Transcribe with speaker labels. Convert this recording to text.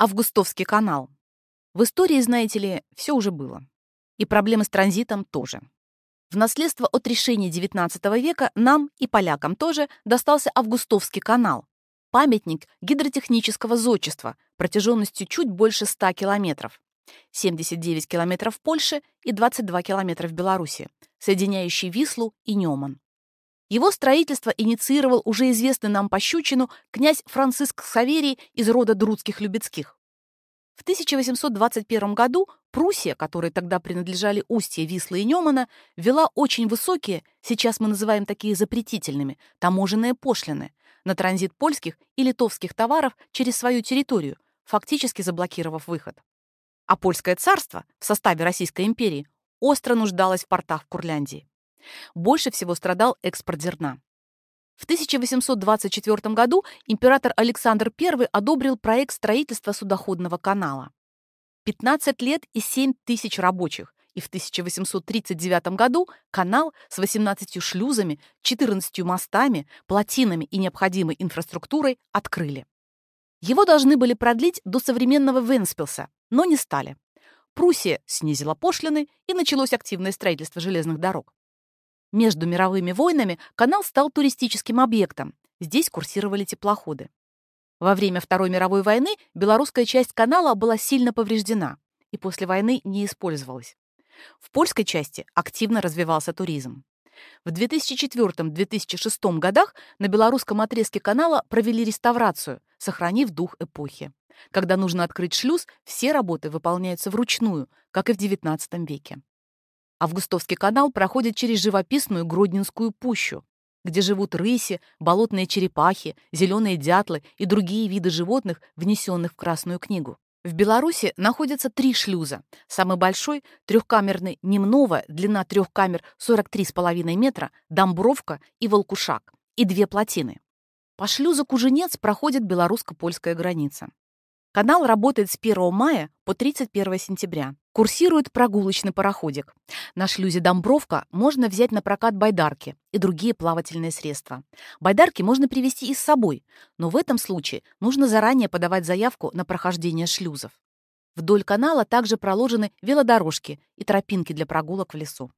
Speaker 1: Августовский канал. В истории, знаете ли, все уже было. И проблемы с транзитом тоже. В наследство от решения XIX века нам и полякам тоже достался Августовский канал, памятник гидротехнического зодчества протяженностью чуть больше 100 километров, 79 километров в Польше и 22 километра в Беларуси, соединяющий Вислу и Неман. Его строительство инициировал уже известный нам по Щучину князь Франциск Саверий из рода Друцких-Любецких. В 1821 году Пруссия, которой тогда принадлежали устья Вислы и Немана, ввела очень высокие, сейчас мы называем такие запретительными, таможенные пошлины на транзит польских и литовских товаров через свою территорию, фактически заблокировав выход. А польское царство в составе Российской империи остро нуждалось в портах в Курляндии. Больше всего страдал экспорт зерна. В 1824 году император Александр I одобрил проект строительства судоходного канала. 15 лет и 7 тысяч рабочих, и в 1839 году канал с 18 шлюзами, 14 мостами, плотинами и необходимой инфраструктурой открыли. Его должны были продлить до современного Венспилса, но не стали. Пруссия снизила пошлины, и началось активное строительство железных дорог. Между мировыми войнами канал стал туристическим объектом. Здесь курсировали теплоходы. Во время Второй мировой войны белорусская часть канала была сильно повреждена и после войны не использовалась. В польской части активно развивался туризм. В 2004-2006 годах на белорусском отрезке канала провели реставрацию, сохранив дух эпохи. Когда нужно открыть шлюз, все работы выполняются вручную, как и в XIX веке. Августовский канал проходит через живописную Гродненскую пущу, где живут рыси, болотные черепахи, зеленые дятлы и другие виды животных, внесенных в Красную книгу. В Беларуси находятся три шлюза. Самый большой — трехкамерный Немново, длина трех камер 43,5 метра, Домбровка и Волкушак, и две плотины. По шлюзу Куженец проходит белорусско-польская граница. Канал работает с 1 мая по 31 сентября. Курсирует прогулочный пароходик. На шлюзе Домбровка можно взять на прокат байдарки и другие плавательные средства. Байдарки можно привезти и с собой, но в этом случае нужно заранее подавать заявку на прохождение шлюзов. Вдоль канала также проложены велодорожки и тропинки для прогулок в лесу.